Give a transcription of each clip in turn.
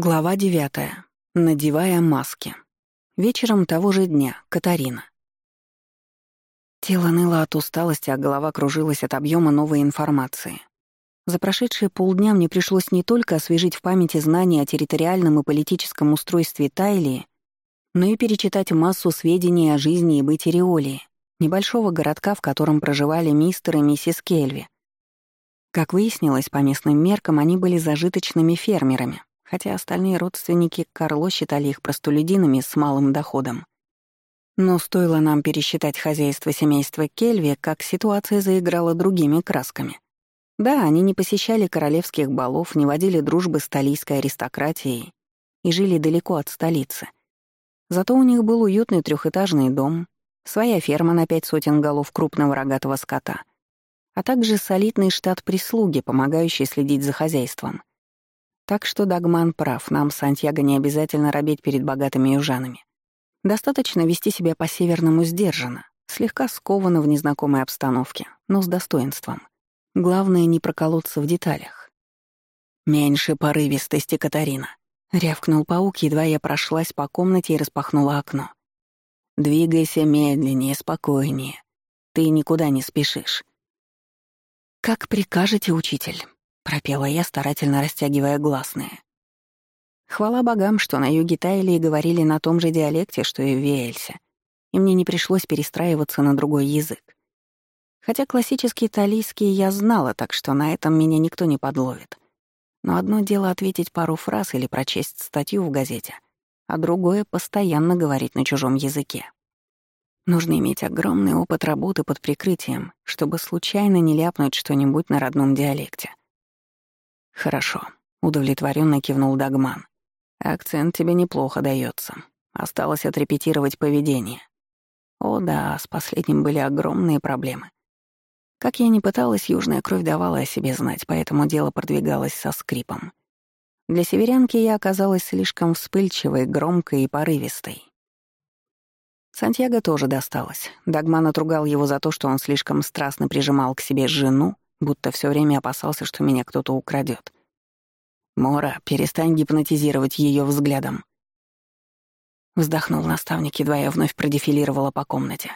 Глава девятая. Надевая маски. Вечером того же дня. Катарина. Тело ныло от усталости, а голова кружилась от объема новой информации. За прошедшие полдня мне пришлось не только освежить в памяти знания о территориальном и политическом устройстве Тайлии, но и перечитать массу сведений о жизни и быте Риолии, небольшого городка, в котором проживали мистер и миссис Кельви. Как выяснилось, по местным меркам они были зажиточными фермерами, хотя остальные родственники Карло считали их простолюдинами с малым доходом. Но стоило нам пересчитать хозяйство семейства Кельви, как ситуация заиграла другими красками. Да, они не посещали королевских балов, не водили дружбы с талийской аристократией и жили далеко от столицы. Зато у них был уютный трехэтажный дом, своя ферма на пять сотен голов крупного рогатого скота, а также солидный штат прислуги, помогающий следить за хозяйством. Так что Дагман прав, нам Сантьяго не обязательно робеть перед богатыми южанами. Достаточно вести себя по-северному сдержанно, слегка скованно в незнакомой обстановке, но с достоинством. Главное — не проколоться в деталях. «Меньше порывистости, Катарина», — рявкнул паук, едва я прошлась по комнате и распахнула окно. «Двигайся медленнее, спокойнее. Ты никуда не спешишь». «Как прикажете, учитель?» Пропела я, старательно растягивая гласные. Хвала богам, что на юге Тайлии говорили на том же диалекте, что и в Веэльсе, и мне не пришлось перестраиваться на другой язык. Хотя классический талийский я знала, так что на этом меня никто не подловит. Но одно дело ответить пару фраз или прочесть статью в газете, а другое — постоянно говорить на чужом языке. Нужно иметь огромный опыт работы под прикрытием, чтобы случайно не ляпнуть что-нибудь на родном диалекте. «Хорошо», — удовлетворенно кивнул Дагман. «Акцент тебе неплохо дается. Осталось отрепетировать поведение». О да, с последним были огромные проблемы. Как я ни пыталась, южная кровь давала о себе знать, поэтому дело продвигалось со скрипом. Для северянки я оказалась слишком вспыльчивой, громкой и порывистой. Сантьяго тоже досталось. Дагман отругал его за то, что он слишком страстно прижимал к себе жену, будто все время опасался, что меня кто-то украдет. «Мора, перестань гипнотизировать ее взглядом». Вздохнул наставник, едва я вновь продефилировала по комнате.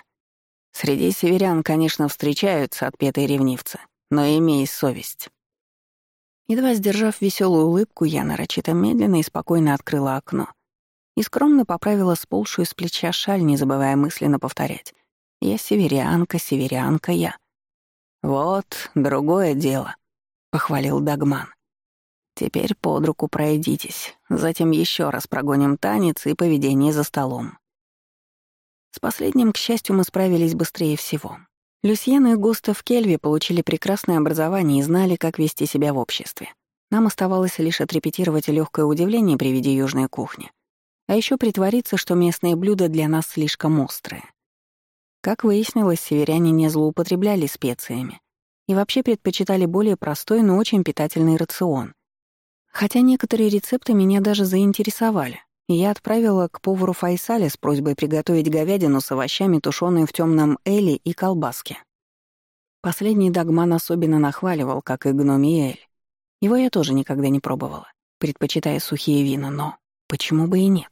Среди северян, конечно, встречаются отпетые ревнивцы, но имей совесть. Едва сдержав веселую улыбку, я нарочито медленно и спокойно открыла окно и скромно поправила сползшую с плеча шаль, не забывая мысленно повторять. «Я северянка, северянка я». «Вот, другое дело», — похвалил Дагман. «Теперь под руку пройдитесь, затем еще раз прогоним танец и поведение за столом». С последним, к счастью, мы справились быстрее всего. Люсьен и Густав Кельви получили прекрасное образование и знали, как вести себя в обществе. Нам оставалось лишь отрепетировать легкое удивление при виде южной кухни, а еще притвориться, что местные блюда для нас слишком острые. Как выяснилось, северяне не злоупотребляли специями и вообще предпочитали более простой, но очень питательный рацион. Хотя некоторые рецепты меня даже заинтересовали, и я отправила к повару Файсале с просьбой приготовить говядину с овощами, тушеную в темном эле и колбаске. Последний Дагман особенно нахваливал, как и гноми эль. Его я тоже никогда не пробовала, предпочитая сухие вина, но почему бы и нет?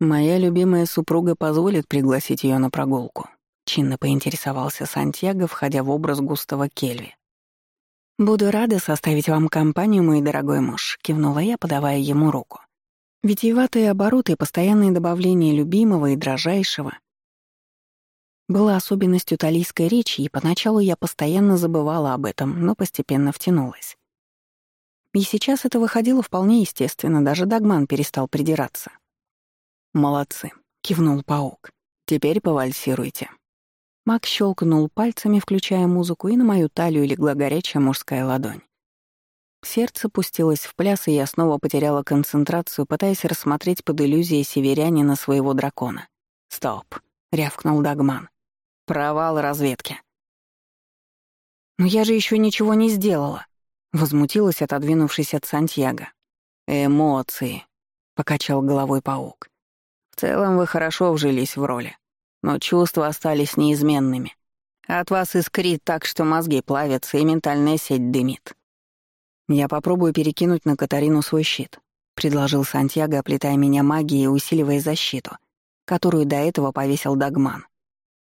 «Моя любимая супруга позволит пригласить ее на прогулку», — чинно поинтересовался Сантьяго, входя в образ густого Кельви. «Буду рада составить вам компанию, мой дорогой муж», — кивнула я, подавая ему руку. Витиеватые обороты и постоянные добавления любимого и дрожайшего было особенностью талийской речи, и поначалу я постоянно забывала об этом, но постепенно втянулась. И сейчас это выходило вполне естественно, даже Дагман перестал придираться. «Молодцы», — кивнул паук. «Теперь повальсируйте». Мак щелкнул пальцами, включая музыку, и на мою талию легла горячая мужская ладонь. Сердце пустилось в пляс, и я снова потеряла концентрацию, пытаясь рассмотреть под иллюзией северянина своего дракона. «Стоп», — рявкнул Дагман. «Провал разведки». «Но я же еще ничего не сделала», — возмутилась, отодвинувшись от Сантьяго. «Эмоции», — покачал головой паук. В целом вы хорошо вжились в роли, но чувства остались неизменными. От вас искрит так, что мозги плавятся и ментальная сеть дымит. «Я попробую перекинуть на Катарину свой щит», — предложил Сантьяго, оплетая меня магией и усиливая защиту, которую до этого повесил Дагман.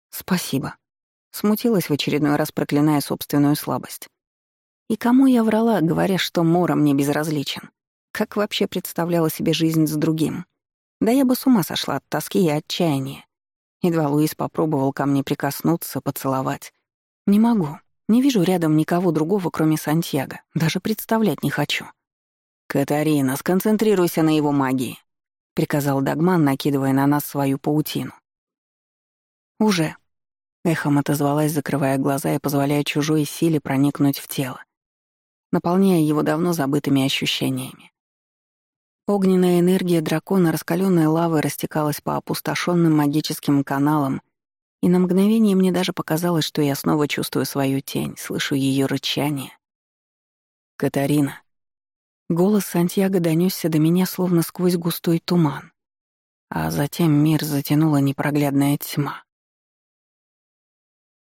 «Спасибо», — смутилась в очередной раз, проклиная собственную слабость. И кому я врала, говоря, что Мора мне безразличен? Как вообще представляла себе жизнь с другим? Да я бы с ума сошла от тоски и отчаяния. Едва Луис попробовал ко мне прикоснуться, поцеловать. Не могу. Не вижу рядом никого другого, кроме Сантьяго. Даже представлять не хочу. «Катарина, сконцентрируйся на его магии», — приказал Дагман, накидывая на нас свою паутину. «Уже», — эхом отозвалась, закрывая глаза и позволяя чужой силе проникнуть в тело, наполняя его давно забытыми ощущениями. Огненная энергия дракона раскаленной лавой растекалась по опустошенным магическим каналам и на мгновение мне даже показалось, что я снова чувствую свою тень, слышу ее рычание. «Катарина». Голос Сантьяго донесся до меня словно сквозь густой туман, а затем мир затянула непроглядная тьма.